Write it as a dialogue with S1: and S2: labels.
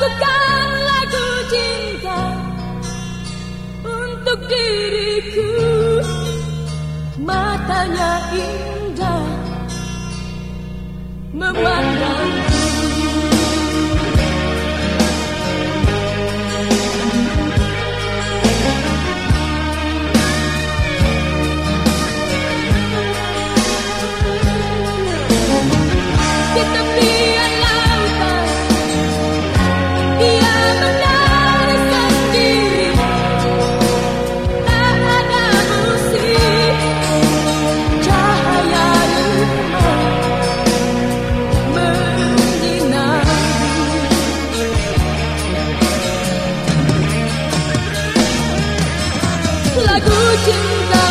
S1: Lakukan lagu cinta Untuk diriku. Matanya indah Memandangku 来不及